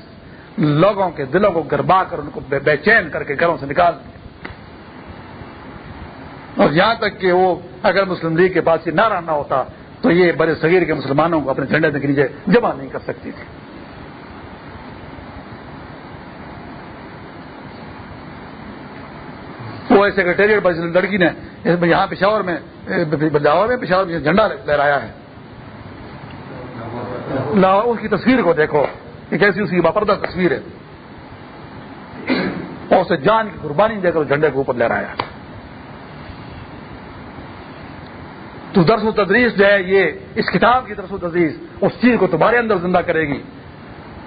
لوگوں کے دلوں کو گربا کر ان کو بے چین کر کے گھروں سے نکال دیا۔ اور یہاں تک کہ وہ اگر مسلم لیگ کے پاس یہ نعرہ نہ ہوتا تو یہ بڑے صغیر کے مسلمانوں کو اپنے جھنڈے کے نیچے جمع نہیں کر سکتی تھی۔ وہ سیکرٹریٹ پر لڑکی نے یہاں پشاور میں لاہور میں پشاور میں جھنڈا لہرایا ہے۔ لاہور، اس کی تصویر کو دیکھو کہ کیسی اس کی باپردہ تصویر ہے۔ اور اسے جان کی قربانی دے کر جھنڈے کے اوپر لہرایا ہے۔ تو درس و تدریس جو ہے یہ اس کتاب کی درس و تدریس اس چیز کو تمہارے اندر زندہ کرے گی۔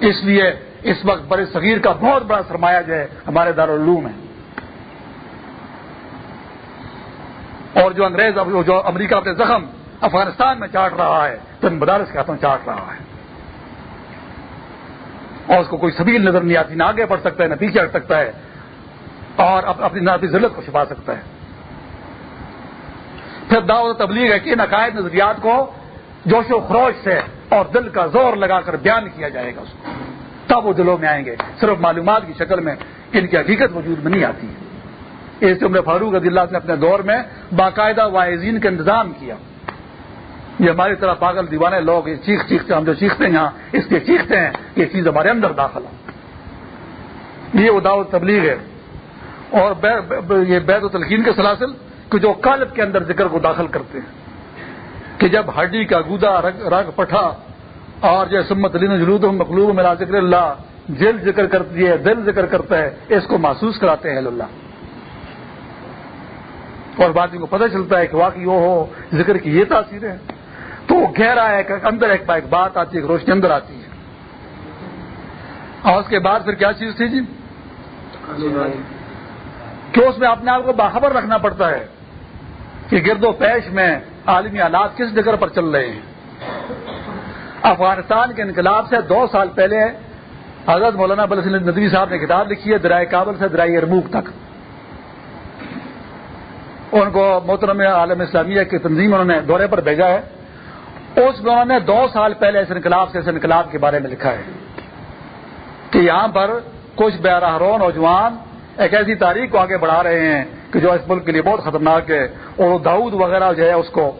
اس لیے اس وقت بڑے صغیر کا بہت بڑا سرمایہ جو ہے ہمارے دارالعلوم ہے۔ اور جو انگریز جو امریکہ اپنے زخم افغانستان میں چاٹ رہا ہے تو ان مدارس کے ہاتھوں چاٹ رہا ہے۔ اور اس کو کوئی سبیل نظر نہیں آتی، نہ آگے بڑھ سکتا ہے، نہ پیچھے ہٹ سکتا ہے، اور اپنی نہ اپنی ضرورت کو چھپا سکتا ہے۔ پھر دعوت تبلیغ ہے کہ ان عقائد نظریات کو جوش و خروش سے اور دل کا زور لگا کر بیان کیا جائے گا اس کو۔ تب وہ دلوں میں آئیں گے۔ صرف معلومات کی شکل میں ان کی حقیقت وجود میں نہیں آتی۔ ہے اس عمر فاروق رضی اللہ نے اپنے دور میں باقاعدہ واعظین کا انتظام کیا۔ یہ ہماری طرح پاگل دیوانے لوگ یہ چیخ چیختے ہم جو چیختے ہیں یہاں اس لیے چیختے ہیں، یہ چیز ہمارے اندر داخل ہو یہ وہ دعوت تبلیغ ہے۔ اور یہ بیت و تلقین کے سلاسل کہ جو قالب کے اندر ذکر کو داخل کرتے ہیں۔ کہ جب ہڈی کا گودا رگ پٹھا اور جو سمت علی جلود مقلوب میرا ذکر اللہ جل ذکر کرتی ہے دل ذکر کرتا ہے اس کو محسوس کراتے ہیں اللہ اور بات کو پتہ چلتا ہے کہ واقعی وہ ہو ذکر کی یہ تاثیر ہے تو وہ گہرا ہے کہ اندر ایک ایک بات آتی ہے ایک روشنی اندر آتی ہے۔ اور اس کے بعد پھر کیا چیز تھی جی؟ کہ اس میں اپنے آپ کو باخبر رکھنا پڑتا ہے۔ کہ گرد و پیش میں عالمی حالات کس جگہ پر چل رہے ہیں؟ افغانستان کے انقلاب سے دو سال پہلے حضرت مولانا بل ندوی صاحب نے کتاب لکھی ہے، درائے کابل سے درائے ارموک تک۔ ان کو محترم عالم اسلامیہ کی تنظیم انہوں نے دورے پر بھیجا ہے۔ اس میں انہوں نے دو سال پہلے اس انقلاب سے اس انقلاب کے بارے میں لکھا ہے کہ یہاں پر کچھ بیراہرو نوجوان ایک ایسی تاریخ کو آگے بڑھا رہے ہیں۔ کہ جو اس ملک کے لیے بہت خطرناک ہے، اور داؤد وغیرہ جو ہے اس کو،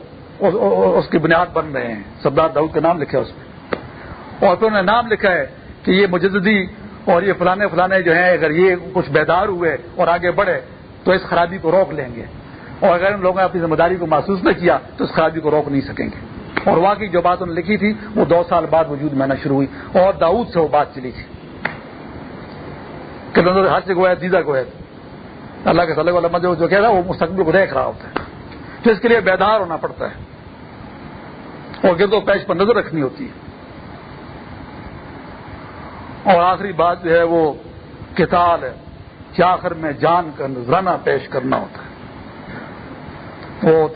اس کی بنیاد بن رہے ہیں۔ سردار داؤد کا نام لکھا ہے اس میں۔ اور پھر انہوں نے نام لکھا ہے کہ یہ مجددی اور یہ فلانے فلانے جو ہیں، اگر یہ کچھ بیدار ہوئے اور آگے بڑھے، تو اس خرابی کو روک لیں گے۔ اور اگر ان لوگوں نے اپنی ذمہ داری کو محسوس نہ کیا، تو اس خرابی کو روک نہیں سکیں گے۔ اور وہاں کی جو بات انہوں نے لکھی تھی، وہ دو سال بعد وجود میں نہ شروع ہوئی۔ اور داؤد سے وہ بات چلی تھی۔ کہ ہاتھ سے گویا دیدا گویا اللہ کے صلی والا جو کہہ رہا ہے، وہ مستقبل کو دیکھ رہا ہوتا ہے۔ تو اس کے لیے بیدار ہونا پڑتا ہے۔ اور گرد و پیش پر نظر رکھنی ہوتی ہے۔ اور آخری بات جو ہے، وہ کتاب ہے۔ کہ آخر میں جان کا نذرانہ پیش کرنا ہوتا ہے۔ وہ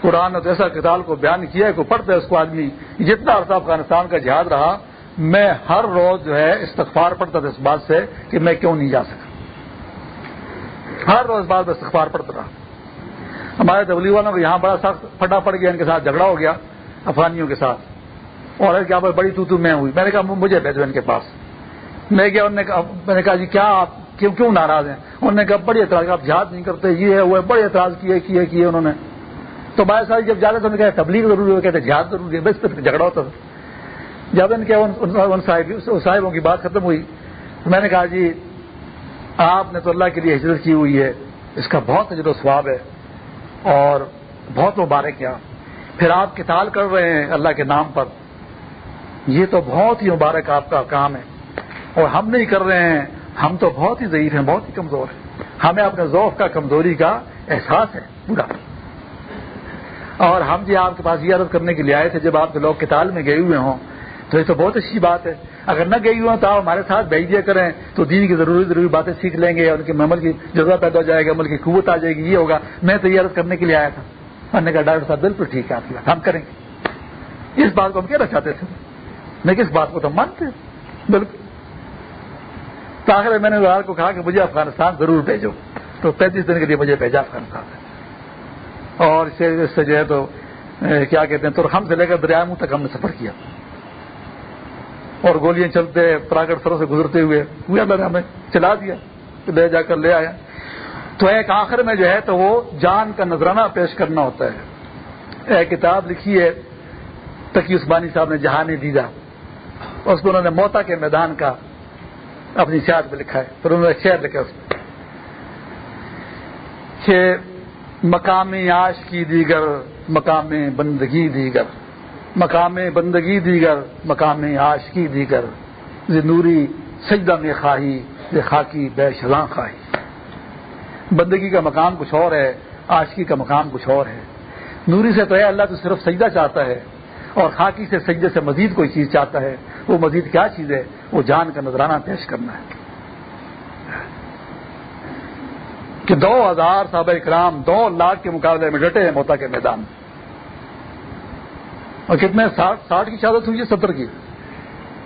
قرآن نے ایسا کتاب کو بیان کیا ہے کہ پڑھتے اس کو آدمی۔ جتنا عرصہ افغانستان کا جہاد رہا، میں ہر روز جو ہے، استغفار پڑھتا تھا اس بات سے کہ میں کیوں نہیں جا سکا ہر روز بعد میں استغفار پڑھتا رہا۔ ہمارے تبلیغ والوں کو یہاں بڑا سخت پھٹا پڑ گیا، ان کے ساتھ جھگڑا ہو گیا، افغانیوں کے ساتھ۔ اور کیا بڑی تو میں ہوئی۔ میں نے کہا، مجھے بھیجو ان کے پاس۔ میں گیا میں نے کہا جی کیا آپ کیوں کیوں ناراض ہیں؟ انہوں نے کہا، بڑی اعتراض۔ آپ جہاد نہیں کرتے، یہ ہے، وہ بڑے اعتراض کیے کیے کیے انہوں نے۔ تو بھائی صاحب، جب جاتے تو کہا، تبلیغ ضروری ہو کہتے، جہاد ضروری ہے بس پہ جھگڑا ہوتا تھا۔ جب ان کے، ان صاحبوں کی بات ختم ہوئی میں نے کہا جی آپ نے تو اللہ کے لیے ہجرت کی ہوئی ہے، اس کا بہت اجر و ثواب ہے اور بہت مبارک کیا پھر آپ کتال کر رہے ہیں اللہ کے نام پر۔ یہ تو بہت ہی مبارک آپ کا کام ہے۔ اور ہم نہیں کر رہے ہیں، ہم تو بہت ہی ضعیف ہیں، بہت ہی کمزور ہیں۔ ہمیں اپنے ذوق کا کمزوری کا احساس ہے پورا اور ہم جی آپ کے پاس یہ عرض کرنے کے لیے آئے تھے جب آپ کے لوگ کتال میں گئے ہوئے ہوں۔ تو یہ تو بہت اچھی بات ہے۔ اگر نہ گئی ہوں تو آپ ہمارے ساتھ بھیج دیا کریں۔ تو دین کی ضروری ضروری باتیں سیکھ لیں گے ان کے عمل کی جذبہ پیدا ہو جائے گا، عمل کی قوت آ جائے گی۔ یہ ہوگا، میں تو یہ عرض کرنے کے لیے آیا تھا۔ میں نے کہا، ڈاکٹر صاحب، بالکل ٹھیک ہے، آپ کی بات۔ ہم کریں گے۔ اس بات کو ہم کہنا چاہتے تھے۔ میں کس بات کو تو مانتے بالکل۔ تو آخر میں نے کو کہا کہ مجھے افغانستان ضرور بھیجو۔ تو پینتیس دن کے لیے مجھے بھیجا افغانستان اور اس سے جو ہے تو کیا کہتے ہیں تو ہم سے لے کر دریا منہ تک ہم نے سفر کیا۔ اور گولیاں چلتے پراگٹ سروں سے گزرتے ہوئے۔ میں نے ہمیں چلا دیا لے جا کر لے آیا۔ تو ایک آخر میں جو ہے، تو وہ جان کا نذرانہ پیش کرنا ہوتا ہے۔ ایک کتاب لکھی ہے تقی عثمانی صاحب نے جہانی دیدا اس میں انہوں نے موتا کے میدان کا اپنی سیاحت میں لکھا ہے۔ پھر انہوں نے شعر لکھا اس میں، کہ مقام عاش کی دیگر مقام بندگی دیگر۔ مقام بندگی دیگر، مقام عاش کی دیگر زنوری سجدہ میں خواہی خاکی بے شلاں خواہی۔ بندگی کا مقام کچھ اور ہے، عاشقی کا مقام کچھ اور ہے۔ نوری سے تو ہے اللہ تو صرف سجدہ چاہتا ہے، اور خاکی سے سجدے سے مزید کوئی چیز چاہتا ہے، وہ مزید کیا چیز ہے؟ وہ جان کا نذرانہ پیش کرنا ہے۔ کہ دو ہزار صحابہ اکرام دو لاکھ کے مقابلے میں ڈٹے ہیں موتا کے میدان اور کتنے ساٹھ ساٹھ کی شہادت ہوئی ہے؟ ستر کی۔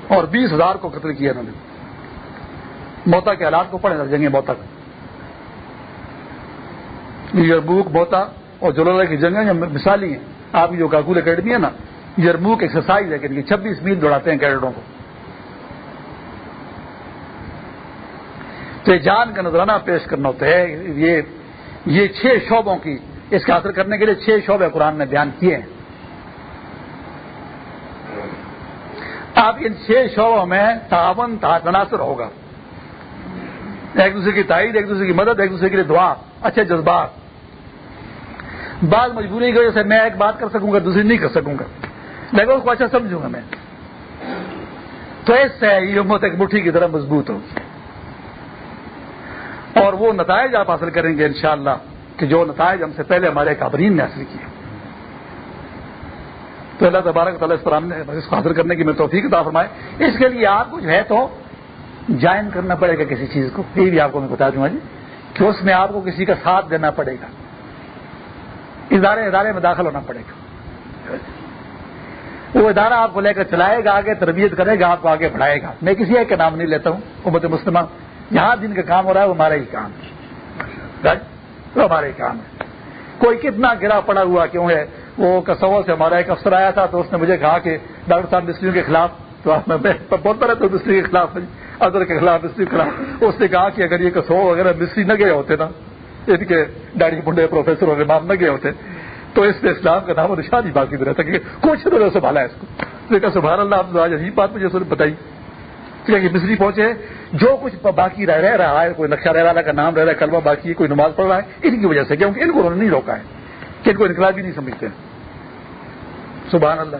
اور بیس ہزار کو قتل کیا انہوں نے۔ موتا کے حالات کو پڑھے جنگ موتا کا یربوک موتا اور جلولہ کی جنگیں مثالی ہیں۔ آپ کی جو کاکول اکیڈمی ہے نا، یرموک ایکسرسائز ہے کہ چھبیس میل دوڑاتے ہیں کیڈٹوں کو۔ تو جان کا نظرانہ پیش کرنا ہوتا ہے۔ یہ یہ چھ شعبوں کی اس کا حاصل کرنے کے لیے چھ شعبے قرآن نے بیان کیے ہیں۔ اب ان چھ شعبوں میں تعاون تناثر ہوگا۔ ایک دوسرے کی تائید، ایک دوسرے کی مدد، ایک دوسرے کے لیے دعا، اچھے جذبات۔ بعض مجبوری کی وجہ سے میں ایک بات کر سکوں گا، دوسری نہیں کر سکوں گا۔ لیکن اس کو اچھا سمجھوں گا میں۔ تو اس سے یہ امت ایک مٹھی کی طرح مضبوط ہو۔ اور وہ نتائج آپ حاصل کریں گے انشاءاللہ کہ جو نتائج ہم سے پہلے ہمارے کابرین نے حاصل کیے۔ تو اللہ تبارک تعالیٰ اس پر ہم نے اس کو حاصل کرنے کی میں توفیق عطا فرمائے۔ اس کے لیے آپ کو جو ہے تو جوائن کرنا پڑے گا کسی چیز کو۔ یہ بھی آپ کو میں بتا دوں گا جی کہ اس میں آپ کو کسی کا ساتھ دینا پڑے گا۔ ادارے ادارے میں داخل ہونا پڑے گا۔ وہ ادارہ آپ کو لے کر چلائے گا، آگے تربیت کرے گا، آپ کو آگے بڑھائے گا۔ میں کسی ایک کا نام نہیں لیتا ہوں، امت مسلمان جہاں جن کا کام ہو رہا ہے، وہ ہمارا ہی کام ہے۔ وہ ہمارا ہی کام ہے۔ کوئی کتنا گرا پڑا ہوا کیوں ہے؟ وہ کسو سے ہمارا ایک افسر آیا تھا تو اس نے مجھے کہا کہ ڈاکٹر صاحب مستریوں کے خلاف تو میں بولتا رہتا ہوں مستری کے خلاف ادر کے خلاف مستری کے خلاف۔ اس نے کہا کہ اگر یہ کسو وغیرہ مستری نہ گئے ہوتے نا، ان کے ڈیڈی بنڈے پروفیسر اور امام نہ گئے ہوتے، تو اس نے اسلام کا نام و نشان ہی باقی میں رہتا کہ کچھ تو سنبھالا ہے اس کو کہا، سبحان اللہ، آپ آج عجیب بات مجھے بتائی۔ کہ مصری پہنچے جو کچھ باقی رہ رہا ہے، کوئی نقشہ رہ رہا کا نام رہ رہا ہے، کلمہ باقی ہے، کوئی نماز پڑھ رہا ہے، ان کی وجہ سے کیونکہ ان کو انہوں نے نہیں روکا ہے، کہ ان کو انقلابی نہیں سمجھتے سبحان اللہ.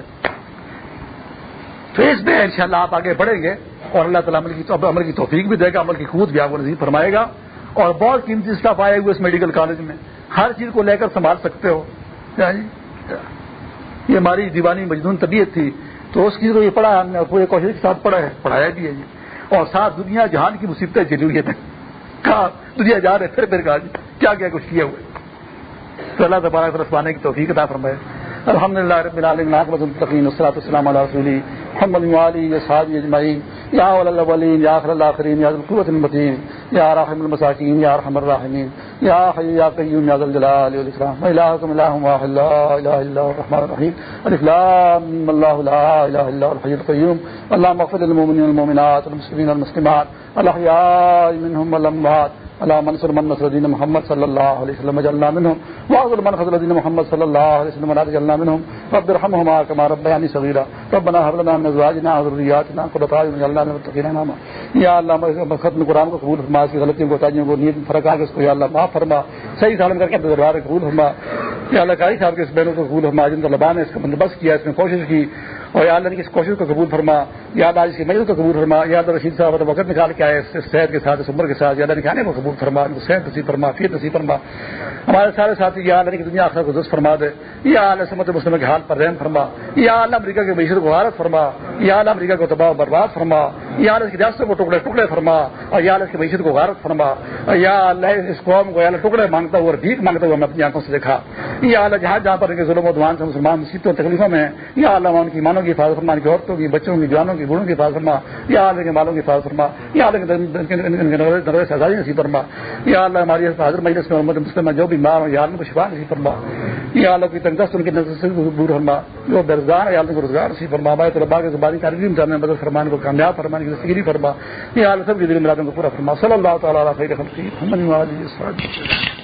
تو اس میں انشاءاللہ آپ آگے بڑھیں گے اور اللہ تعالیٰ عمل کی عمل کی توفیق بھی دے گا، عمل کی خود بھی آپ کو نصیب فرمائے گا اور بہت قیمتی اسٹاف آئے ہوئے اس میڈیکل کالج میں۔ ہر چیز کو لے کر سنبھال سکتے ہو۔ جی؟ یہ ہماری دیوانی مجنون طبیعت تھی، تو اس کی یہ پڑھا ہم نے پورے کوشش کے ساتھ پڑھا ہے، پڑھایا بھی ہے جی اور ساتھ دنیا جہان کی مصیبتیں ضروریت ہے کہا، دنیا جا رہے پھر پھر کہا جی کیا کیا کچھ کیا ہوئے تو اللہ تبارک رسوانے کی توفیق عطا فرمائے۔ الحمد للہ رب العالمین المتقین، والصلاة والسلام علی رسولی محمد وعلی یا صحابی اجمعین۔ یا اول الاولین، یا آخر الاخرین، یا القوة المتین۔ یا رحم المساکین، یا رحم الراحمین۔ یا حی یا قیوم، یا ذل جلال والاکرام۔ الہکم الہ واحد، لا الہ الا هو الرحمن الرحیم۔ الف لام اللہ لا الہ الا هو الحی القیوم۔ اللهم اغفر للمؤمنین والمؤمنات والمسلمین والمسلمات۔ الاحیاء منهم والاموات۔ اللہ منصر من نصر الدین محمد صلی اللہ علیہ وسلم جلنا منهم واغفر من خذل الدين محمد صلی اللہ علیہ وسلم ولا تجعلنا منهم. رب ارحمهما كما ربياني صغيرا. ربنا هب لنا من ازواجنا وذرياتنا قرة اعين واجعلنا للمتقين اماما یا اللہ ختم قرآن کو قبول فرما، اس کی غلطیوں کو تاجیوں کو نیت فرق آ کے اس کو، یا اللہ، معاف فرما. صحیح سالم کر کے دربار قبول فرما. یا اللہ، قاری صاحب کے اس بہنوں کو قبول فرما، جن کا لبان ہے اس کا بندوبست کیا، اس میں کوشش کی. اور یا اللہ نے اس کوشش کو قبول فرما یا اللہ اس کی مجلس کو قبول فرما یا اللہ رشید صاحب وقت نکال کے آئے صحت کے ساتھ، اس عمر کے ساتھ یا اللہ نکالنے کو قبول فرما صحت نصیب فرما فیت نصیب فرما۔ ہمارے سارے ساتھی یا اللہ کی دنیا آخر کو درست فرما دے۔ یا اللہ سمت مسلم کے حال پر رحم فرما۔ یا اللہ امریکہ کے معیشت کو غارت فرما۔ یا اللہ امریکہ کو تباہ برباد فرما۔ یا اللہ اس کی ریاستوں کو ٹکڑے ٹکڑے فرما۔ اور یا اللہ اس کی معیشت کو غارت فرما۔ یا اللہ اس قوم کو یا اللہ ٹکڑے مانگتا ہوا اور بھیک مانگتا ہوا میں اپنی آنکھوں سے دیکھا۔ یا اللہ جہاں جہاں پر ان کے ظلم و دوان سے مسلمان، مصیبتوں تکلیفوں میں، یا اللہ ان کی مانوں کی حفاظت فرما، ان کی عورتوں کی، بچوں کی، جوانوں کی، بوڑھوں کی حفاظت فرما، یا اللہ کے مالوں کی حفاظت فرما، یا اللہ کے آزادی نصیب فرما، یا اللہ ہماری حاضر مجلس میں محمد مسلم جو بھی مار ہوں یا اللہ کو شفا نصیب فرما، یا اللہ کی تنگست ان کی نظر سے دور فرما، جو برزگار یا اللہ کو روزگار نصیب فرما ہمارے طلبا کے زبانی تعلیم جانے مدد فرمان کو کامیاب فرمانے کی دستگیری فرما، یا اللہ سب کی دل مرادوں کو پورا فرما، صلی اللہ تعالیٰ علیہ وسلم